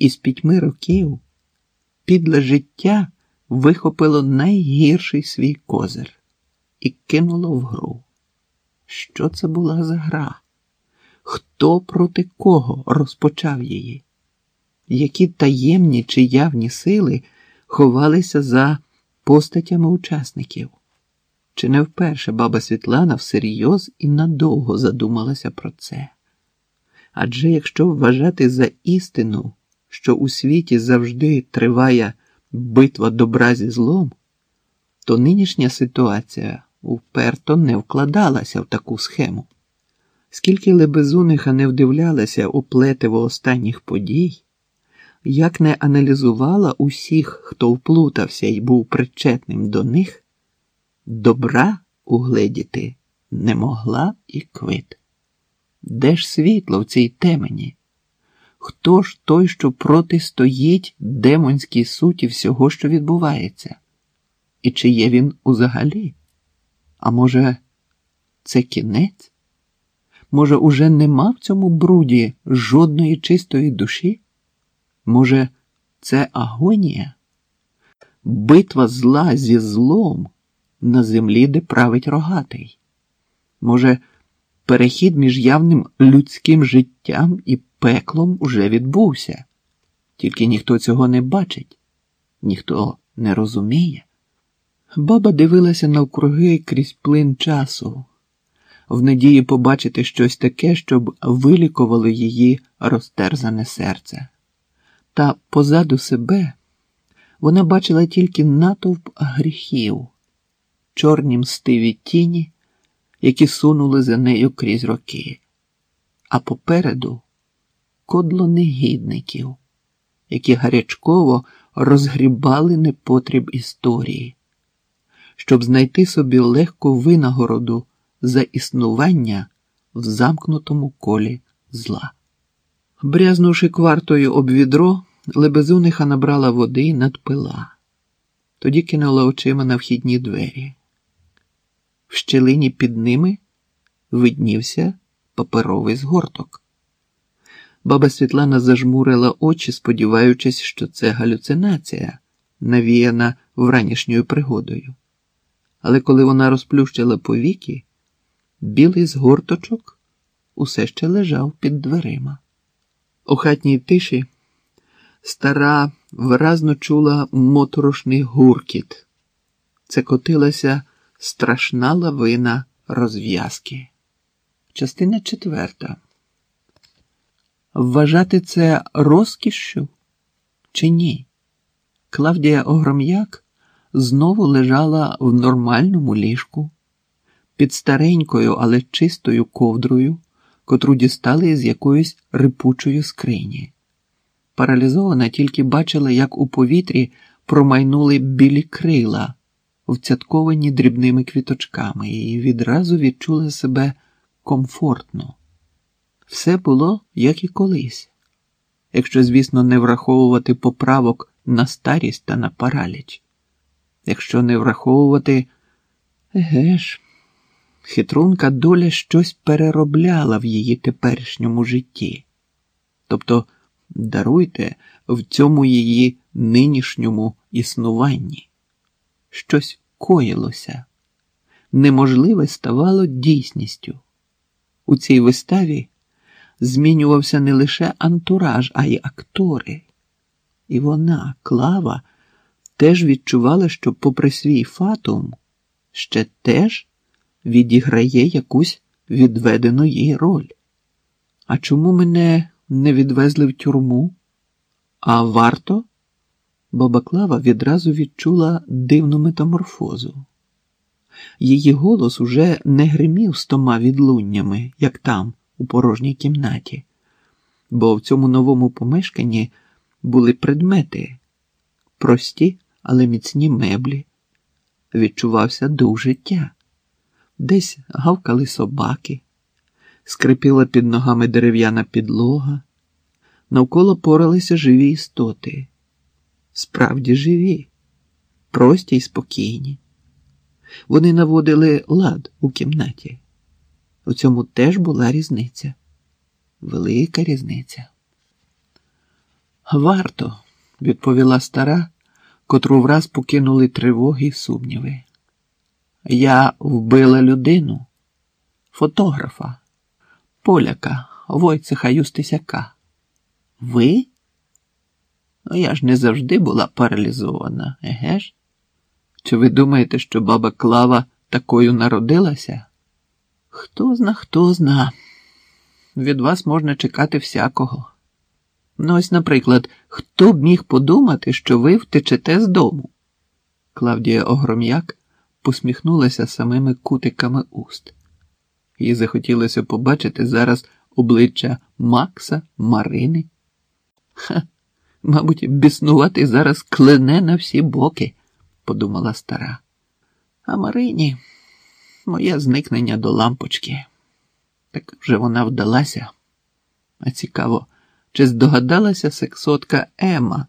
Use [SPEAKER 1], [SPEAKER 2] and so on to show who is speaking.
[SPEAKER 1] із пітьми років підле життя вихопило найгірший свій козир і кинуло в гру. Що це була за гра? Хто проти кого розпочав її? Які таємні чи явні сили ховалися за постатями учасників? Чи не вперше баба Світлана всерйоз і надовго задумалася про це? Адже якщо вважати за істину, що у світі завжди триває битва добра зі злом, то нинішня ситуація уперто не вкладалася в таку схему. Скільки лебезуниха не вдивлялася у плетиво останніх подій, як не аналізувала усіх, хто вплутався і був причетним до них, добра угледіти не могла і квит. Де ж світло в цій темені? Хто ж той, що протистоїть демонській суті всього, що відбувається? І чи є він узагалі? А може, це кінець? Може, уже нема в цьому бруді жодної чистої душі? Може, це агонія? Битва зла зі злом на землі, де править рогатий? Може, перехід між явним людським життям і пеклом уже відбувся, тільки ніхто цього не бачить, ніхто не розуміє. Баба дивилася навкруги крізь плин часу, в надії побачити щось таке, щоб вилікувало її розтерзане серце. Та позаду себе вона бачила тільки натовп гріхів, чорні мстиві тіні, які сунули за нею крізь роки, а попереду кодло негідників, які гарячково розгрібали непотріб історії, щоб знайти собі легку винагороду за існування в замкнутому колі зла. Брязнувши квартою об відро, лебезуниха набрала води і надпила, тоді кинула очима на вхідні двері. В щелині під ними виднівся паперовий згорток. Баба Світлана зажмурила очі, сподіваючись, що це галюцинація, навіяна вранішньою пригодою. Але коли вона розплющила повіки, білий згорточок усе ще лежав під дверима. У хатній тиші стара виразно чула моторошний гуркіт. Це котилася страшна лавина розв'язки. Частина четверта. Вважати це розкішшю чи ні? Клавдія Огром'як знову лежала в нормальному ліжку під старенькою, але чистою ковдрою, котру дістали з якоїсь рипучої скрині. Паралізована тільки бачила, як у повітрі промайнули білі крила, вцятковані дрібними квіточками, і відразу відчула себе комфортно. Все було, як і колись, якщо, звісно, не враховувати поправок на старість та на параліч, якщо не враховувати, еге ж, хитрунка доля щось переробляла в її теперішньому житті. Тобто, даруйте в цьому її нинішньому існуванні. Щось коїлося, неможливе ставало дійсністю. У цій виставі змінювався не лише антураж, а й актори. І вона, Клава, теж відчувала, що, попри свій фатум, ще теж відіграє якусь відведену їй роль. А чому мене не відвезли в тюрму? А варто? Баба Клава відразу відчула дивну метаморфозу. Її голос уже не гримів стома відлуннями, як там, у порожній кімнаті, бо в цьому новому помешканні були предмети, прості, але міцні меблі. Відчувався дух життя. Десь гавкали собаки, скрипіла під ногами дерев'яна підлога, навколо поралися живі істоти. Справді живі, прості й спокійні. Вони наводили лад у кімнаті. У цьому теж була різниця, велика різниця. Варто, відповіла стара, котру враз покинули тривоги й сумніви. Я вбила людину, фотографа, поляка, Войцеха Юстисяка. Ви? Ну, я ж не завжди була паралізована, еге ж? Чи ви думаєте, що баба Клава такою народилася? Хто зна, хто зна. Від вас можна чекати всякого. Ну, ось, наприклад, хто б міг подумати, що ви втечете з дому? Клавдія Огром'як посміхнулася самими кутиками уст. Їй захотілося побачити зараз обличчя Макса, Марини. Ха, мабуть, біснувати зараз клине на всі боки, подумала стара. А Марині моє зникнення до лампочки. Так вже вона вдалася. А цікаво, чи здогадалася сексотка Ема?